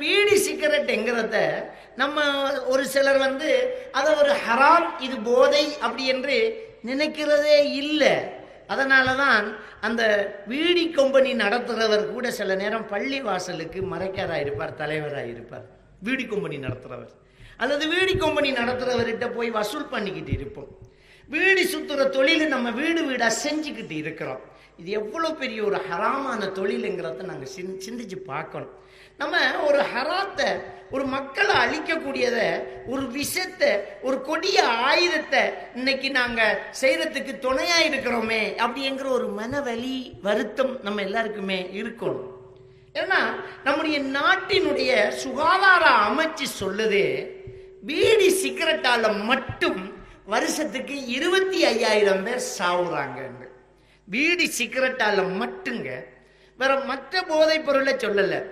PT சிகரெட்ங்கிறத நம்ம ஒரு சிலர் வந்து அதை ஒரு ஹராம் இது போதை அப்படி என்று நினைக்கிறதே இல்லை. அதனால தான் அந்த வீடி கம்பெனி நடத்துகிறவர் கூட சில நேரம் பள்ளி வாசலுக்கு மறைக்காராக இருப்பார் தலைவராக இருப்பார். வீடி கம்பெனி நடத்துகிறவர் அல்லது வீடி கம்பெனி நடத்துகிறவர்கிட்ட போய் வசூல் பண்ணிக்கிட்டு இருப்போம். வீடு சுற்றுற தொழில் நம்ம வீடு வீடாக செஞ்சுக்கிட்டு இருக்கிறோம். இது எவ்வளோ பெரிய ஒரு ஹராமான தொழிலுங்கிறத நாங்கள் சிந் சிந்திச்சு பார்க்கணும். நம்ம ஒரு ஹராத்தை ஒரு மக்களை அழிக்கக்கூடியதை ஒரு விஷத்தை ஒரு கொடிய ஆயுதத்தை இன்னைக்கு நாங்கள் செய்கிறதுக்கு துணையாக இருக்கிறோமே அப்படிங்கிற ஒரு மனவலி வருத்தம் நம்ம எல்லாருக்குமே இருக்கணும். ஏன்னா நம்முடைய நாட்டினுடைய சுகாதார அமைச்சு சொல்லுது பீடி சிகரெட்டால மட்டும் வருஷத்துக்கு இருபத்தி ஐயாயிரம் பேர் சாவுறாங்கன்னு. பீடி சிகரெட்டால மட்டுங்க. வேற மற்ற போதைப் பொருளை சொல்லல.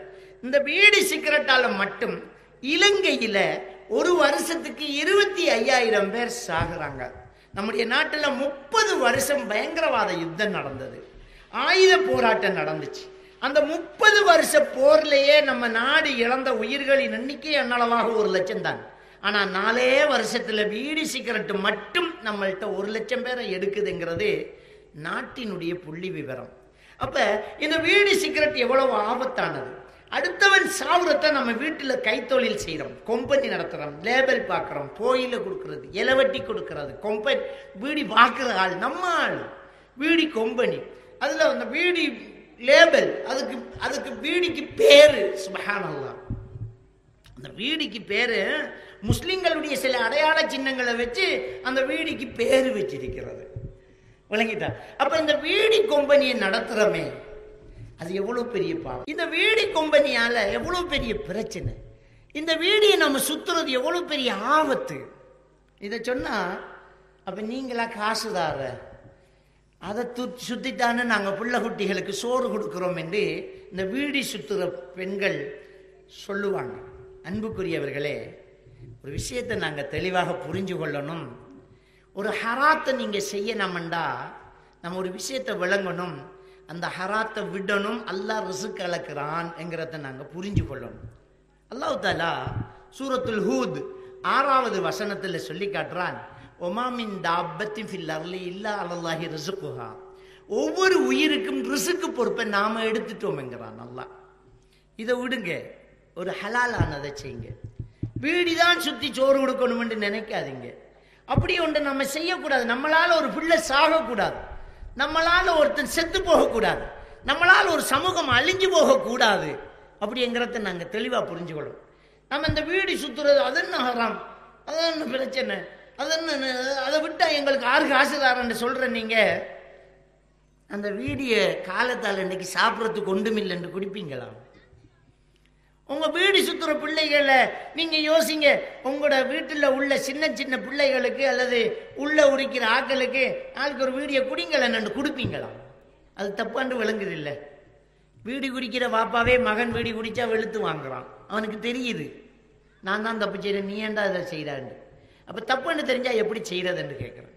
இந்த பீடி சிகரெட்டால மட்டும் இலங்கையில ஒரு வருஷத்துக்கு இருபத்தி ஐயாயிரம் பேர் சாகுறாங்க. நம்முடைய நாட்டில் முப்பது வருஷம் பயங்கரவாத யுத்தம் நடந்தது. ஆயுத போராட்டம் நடந்துச்சு. அந்த முப்பது வருஷ போர்லயே நம்ம நாடு இழந்த உயிர்களின் எண்ணிக்கை அன்னளவாக ஒரு லட்சம் தான். ஆனா நாலே வருஷத்துல பீடி சிகரெட்டு மட்டும் நம்மள்ட்ட ஒரு லட்சம் பேரை எடுக்குதுங்கிறது நாட்டினுடைய புள்ளி விவரம். அப்ப இந்த வீடு சிகரெட் எவ்வளவு ஆபத்தானது? அடுத்தவன் சாவுறத நம்ம வீட்டில் கைத்தொழில் செய்கிறோம் கொம்பனி நடத்துகிறோம் லேபல் பார்க்குறோம் கோயிலில் கொடுக்கறது இலவட்டி கொடுக்கறது கொம்பன் வீடி பார்க்குற ஆள் நம்ம ஆள். வீடி கொம்பனி அதில் அந்த வீடி லேபல் அதுக்கு அதுக்கு வீடிக்கு பேரு சுபஹானல்லாஹ் அந்த வீடிக்கு பேரு முஸ்லிம்களுடைய சில அடையாள சின்னங்களை வச்சு அந்த வீடிக்கு பேரு வச்சிருக்கிறது. விளங்கிட்டா அப்ப இந்த வீடி கொம்பனியை நடத்துறமே அது எவ்வளவு பெரிய பாவம். இந்த வீடி கொம்பனியால எவ்வளவு பெரிய பிரச்சனை. இந்த வீடியை நம்ம சுத்துறது எவ்வளவு பெரிய ஆபத்து. இதை சொன்னா அப்ப நீங்களா காசுதார அதை து சுத்தித்தானே நாங்க பிள்ளை குட்டிகளுக்கு சோறு கொடுக்கிறோம் என்று இந்த வீடி சுத்துற பெண்கள் சொல்லுவாங்க. அன்புக்குரியவர்களே ஒரு விஷயத்தை நாங்க தெளிவாக புரிஞ்சு கொள்ளணும். ஒரு ஹராத்தை நீங்க செய்யணும்டா நம்ம ஒரு விஷயத்தை விளங்கணும். அந்த ஹராத்தை விடணும் அல்லாஹ் ரிசு கலக்கிறான் என்கிறத நாங்கள் புரிஞ்சு கொள்ளணும் அல்லாஹ் தாலா சூரத்துல் ஹூத் ஆறாவது வசனத்தில் சொல்லி காட்டுறான். ஒமாமின் தாபத்தின் ஃபில் அர்லி இல்லா அலல்லாஹி ரிசுக்குஹா. ஒவ்வொரு உயிருக்கும் ரிசுக்கு பொறுப்பை நாம எடுத்துட்டோம்ங்கிறான் அல்லாஹ். இதை விடுங்க ஒரு ஹலாலானதை செய்யுங்க. வீடிதான் சுற்றி சோறு கொடுக்கணும்னு நினைக்காதீங்க. அப்படி ஒன்று நம்ம செய்யக்கூடாது. நம்மளால் ஒரு பிள்ளை சாகக்கூடாது. நம்மளால் ஒருத்தன் செத்து போகக்கூடாது. நம்மளால் ஒரு சமூகம் அழிஞ்சு போகக்கூடாது. அப்படிங்கிறத நாங்கள் தெளிவாக புரிஞ்சுக்கணும். நம்ம இந்த வீடு சுற்றுறது அது என்ன ஹராம்? அது என்ன பிரச்சனை? அது என்ன அதை விட்டால் எங்களுக்கு ஆறு காசுதாரன்னு சொல்கிற நீங்கள் அந்த வீடிய காலத்தால் இன்றைக்கி சாப்பிட்றதுக்கு ஒன்றுமில்லைன்னு குடிப்பீங்களா? உங்க வீடு சுத்துற பிள்ளைகளை நீங்க யோசிங்க. உங்களோட வீட்டுல உள்ள சின்ன சின்ன பிள்ளைகளுக்கு அல்லது உள்ள உரிக்கிற ஆக்களுக்கு ஆளுக்கு ஒரு வீடியோ நண்டு கொடுப்பீங்களா? அது தப்பாண்டு விளங்குது இல்லை வீடு குடிக்கிற பாப்பாவே மகன் வீடு குடிச்சா வெளுத்து வாங்குறான். அவனுக்கு தெரியுது. நான் தான் தப்பு செய்கிறேன் நீ ஏண்டா அதை செய்கிறான்னு அப்போ தப்புன்னு தெரிஞ்சா எப்படி செய்கிறதுன்னு கேட்குறேன்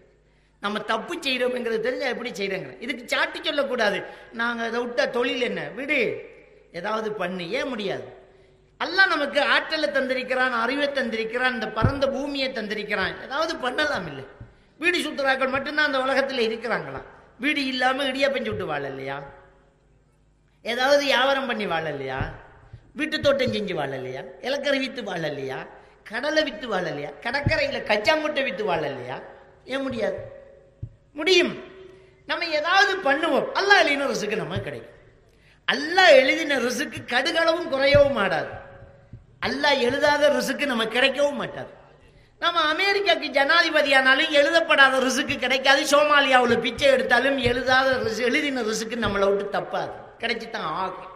நம்ம தப்பு செய்கிறோம்ங்கிறது தெரிஞ்சா எப்படி செய்யறோங்க இதுக்கு சாட்டி சொல்லக்கூடாது. நாங்கள் அதை விட்டா தொழில் என்ன? விடு. ஏதாவது பண்ணு. ஏன் முடியாது? அல்லாஹ் நமக்கு ஆற்றலை தந்திருக்கிறான் அறிவை தந்திருக்கிறான் இந்த பரந்த பூமியை தந்திருக்கிறான். ஏதாவது பண்ணலாம் இல்லை. வீடு சுற்றுலாக்கள் மட்டும்தான் அந்த உலகத்தில் இருக்கிறாங்களா வீடு இல்லாமல் இடியாப்பஞ்சு விட்டு வாழ இல்லையா? ஏதாவது வியாபாரம் பண்ணி வாழ இல்லையா? வீட்டு தோட்டம் செஞ்சு வாழ இல்லையா? இலக்கரை விற்று வாழ இல்லையா? கடலை விற்று வாழ இல்லையா? கடற்கரையில் கச்சாங்குட்டை விற்று வாழ இல்லையா? ஏன் முடியாது? முடியும். நம்ம ஏதாவது பண்ணுவோம். அல்லா எழுதின ரிசுக்கு நம்ம கிடைக்கும். அல்லா எழுதின ரிசுக்கு கடுகளவும் குறையவும் ஆடாது. அல்லாஹ் எழுதாத ரிசுக்கு நம்ம கிடைக்கவும் மாட்டாது. நம்ம அமெரிக்காக்கு ஜனாதிபதியானாலும் எழுதப்படாத ரிசுக்கு கிடைக்காது. சோமாலியாவில் பிச்சை எடுத்தாலும் எழுதாத ரிசு எழுதின ரிசுக்கு நம்மளை விட்டு தப்பாது. கிடைச்சித்தான் ஆகும்.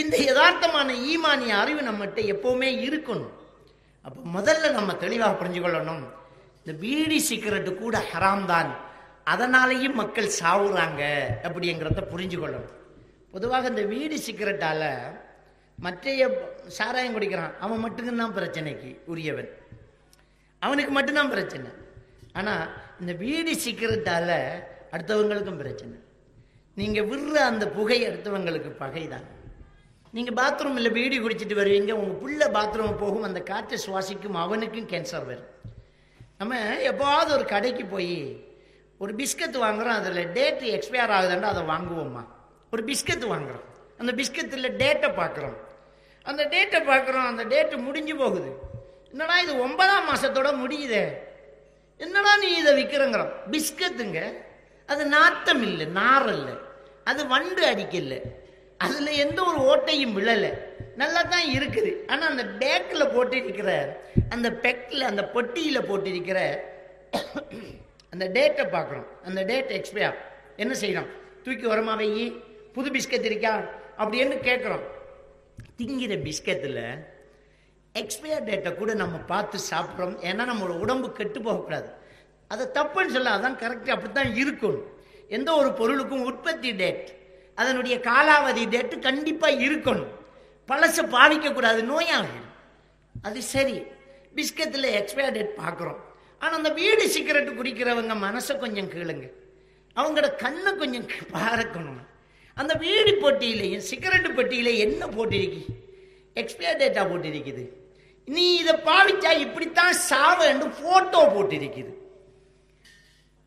இந்த யதார்த்தமான ஈமானிய அறிவு நம்மகிட்ட எப்போவுமே இருக்கணும். அப்போ முதல்ல நம்ம தெளிவாக புரிஞ்சுக்கொள்ளணும் இந்த பீடி சிகரெட்டு கூட ஹராம் தான். அதனாலேயும் மக்கள் சாவுறாங்க அப்படிங்கிறத புரிஞ்சுக்கொள்ளணும் பொதுவாக இந்த வீடு சிகரெட்டால் மற்றைய சாராயம் குடிக்கிறான். அவன் மட்டும்தான் பிரச்சனைக்கு உரியவன். அவனுக்கு மட்டும்தான் பிரச்சனை. ஆனால் இந்த வீடு சிக்கிறதால அடுத்தவங்களுக்கும் பிரச்சனை. நீங்கள் விடுற அந்த புகை அடுத்தவங்களுக்கு பகை தான் நீங்கள் பாத்ரூமில் பீடி குடிச்சிட்டு வருவீங்க உங்கள் புள்ள பாத்ரூம் போகும் அந்த காற்றை சுவாசிக்கும் அவனுக்கும் கேன்சர் வரும். நம்ம எப்போவாவது ஒரு கடைக்கு போய் ஒரு பிஸ்கட் வாங்குறோம் அதில் டேட்டு எக்ஸ்பயர் ஆகுதுன்னா அதை வாங்குவோம்மா. ஒரு பிஸ்கட் வாங்குறோம். அந்த பிஸ்கத்தில் டேட்டை பார்க்குறோம். அந்த டேட்டை பார்க்குறோம் அந்த டேட்டு முடிஞ்சு போகுது. என்னடா இது ஒன்பதாம் மாதத்தோட முடியுதே? என்னடா நீ இதை விற்கிறங்கிறோம் பிஸ்கத்துங்க. அது நாத்தம் இல்லை நார் இல்லை அது வண்டு அடிக்கல அதில் எந்த ஒரு ஓட்டையும் விழலை. நல்லா தான் இருக்குது. ஆனால் அந்த டேக்கில் போட்டிருக்கிற அந்த பெக்கில் அந்த பொட்டியில் போட்டிருக்கிற அந்த டேட்டை பார்க்குறோம். அந்த டேட் எக்ஸ்பயர் என்ன செய்யணும்? தூக்கி உரமா வையி புது பிஸ்கட் இருக்கா? அப்படின்னு கேட்குறோம். திங்கிற பிஸ்கத்தில் எக்ஸ்பயர் டேட்டை கூட நம்ம பார்த்து சாப்பிட்றோம். ஏன்னா நம்மளோட உடம்பு கெட்டு போகக்கூடாது. அதை தப்புன்னு சொல்ல அதான் கரெக்ட் அப்படித்தான் இருக்கணும். எந்த ஒரு பொருளுக்கும் உற்பத்தி டேட் அதனுடைய காலாவதி டேட்டு கண்டிப்பாக இருக்கணும். பழசை பாவிக்கக்கூடாது நோயாகிடும் அது சரி. பிஸ்கத்தில் எக்ஸ்பயர் டேட் பார்க்குறோம். ஆனால் அந்த வீடு சிகரெட்டு குடிக்கிறவங்க மனசை கொஞ்சம் கேளுங்க அவங்களோட கண்ணை கொஞ்சம் பார்க்கணும். அந்த வீடு பொட்டியிலையும் சிகரெட்டு பெட்டியில என்ன போட்டிருக்கு? எக்ஸ்பயர் டேட்டா போட்டிருக்குது. நீ இதை பாவிச்சா இப்படித்தான் சாவன்னு போட்டோ போட்டிருக்குது.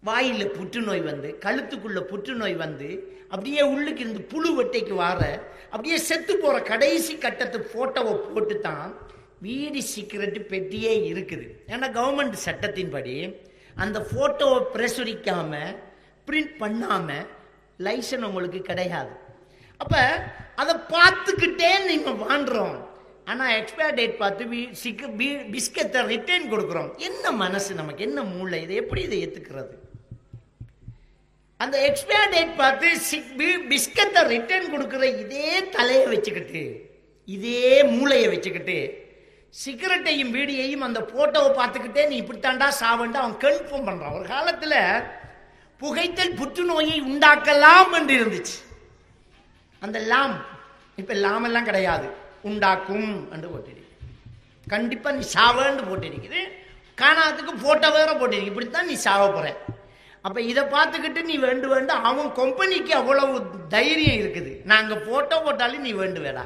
வாயில புற்றுநோய் வந்து கழுத்துக்குள்ள புற்றுநோய் வந்து அப்படியே உள்ளுக்கு இருந்து புழு வெட்டைக்கு வார அப்படியே செத்து போற கடைசி கட்டத்து போட்டோவை போட்டு தான் வீடு சிகரெட் பெட்டியே இருக்குது. ஏன்னா கவர்மெண்ட் சட்டத்தின்படி அந்த போட்டோவை பிரசுரிக்காம பிரிண்ட் பண்ணாம லைசன் உங்களுக்கு கிடையாது. அப்ப அதை பார்த்துக்கிட்டே நீங்க வாண்டுறோம் ஆனா எக்ஸ்பயர் டேட் பார்த்து வீ- சிக்க- பிஸ்கத்தை ரிட்டர்ன் கொடுக்குறோம். என்ன மனசு நமக்கு? என்ன மூளை? இதை எப்படி இதை ஏத்துக்கிறது? அந்த எக்ஸ்பயர் டேட் பார்த்து சிக்- பி- பிஸ்கத்தை ரிட்டர்ன் கொடுக்குற இதே தலையை வச்சுக்கிட்டு இதே மூளையை வச்சுக்கிட்டு சிகரெட்டையும் வீடியையும் அந்த போட்டோவை பார்த்துக்கிட்டே நீ இப்படித்தாண்டா சாவண்டா அவன் கன்ஃபார்ம் பண்றான். ஒரு காலத்துல புகைத்தல் புற்றுநோயை உண்டாக்கலாம் என்று இருந்துச்சு அந்த லாம் இப்ப லாம் எல்லாம் கிடையாது. உண்டாக்கும் என்று போட்டிருக்கு கண்டிப்பா நீ சாவன்னு போட்டிருக்குது. காணாததுக்கு போட்டோ வேற போட்டிருக்கு. இப்படித்தான் நீ சாவ போற. அப்ப இதை பார்த்துக்கிட்டு நீ வேண்டு வேண்டு அவன் கம்பெனிக்கு அவ்வளவு தைரியம் இருக்குது. நாங்க போட்டோ போட்டாலும் நீ வேண்டு வேடா